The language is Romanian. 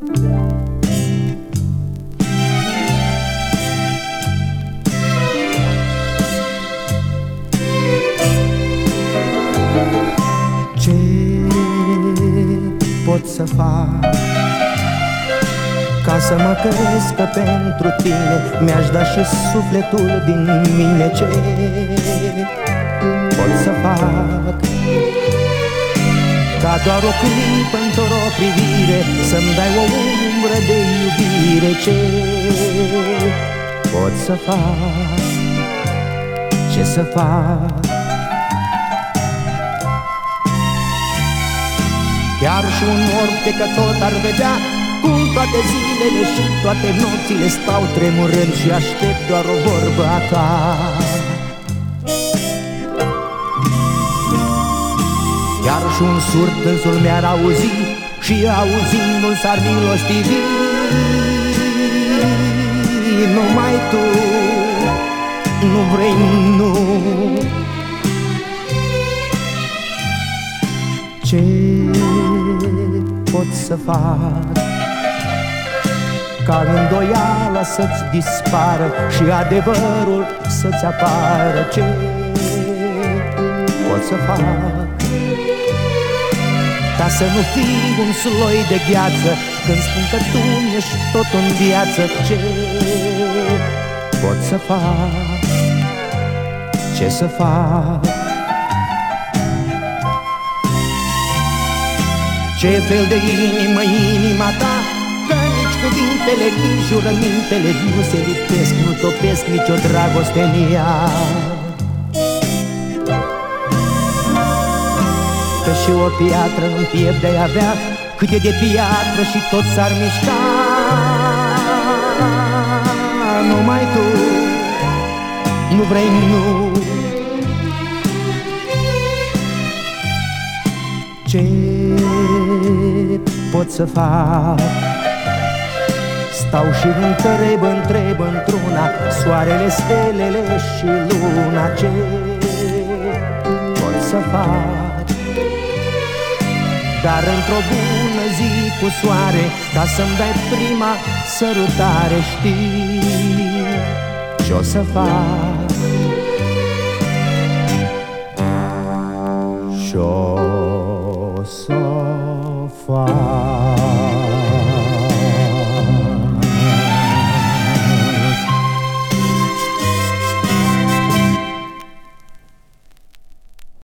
Ce pot să fac ca să mă crezi că pentru tine? Mi-aș da și sufletul din mine. Ce pot să fac Ca doar o clipă într-o privire Să-mi dai o umbră de iubire Ce pot să fac? Ce să fac? Chiar și un morte că tot ar vedea Cum toate zilele și toate nopțile Stau tremurând și aștept doar o vorbă a ta Chiar și un surd însul mi-ar auzi Și auzindu-l s-ar milostivi Numai tu. Nu vrei, nu. Ce pot să fac Ca îndoiala să-ți dispară Și adevărul să-ți apară? Ce pot să fac Ca să nu fii un sloi de gheață. Când spun că tu ești tot în viață Ce pot să fac? Ce să fac? Ce fel de inimă inima ta? Că nici cuvintele, nici jurămintele Nu se lipesc, nu topesc nicio dragoste în ea Că și o piatră în piept de avea Cât e de piatră și tot s-ar mișca Numai tu nu vrei, nu Ce pot să fac? Stau și întreb, întreb într-una Soarele, stelele și luna Ce pot să fac? Dar într-o bună zi cu soare Ca să-mi dai prima sărutare Știi ce-o să fac? Și-o să fac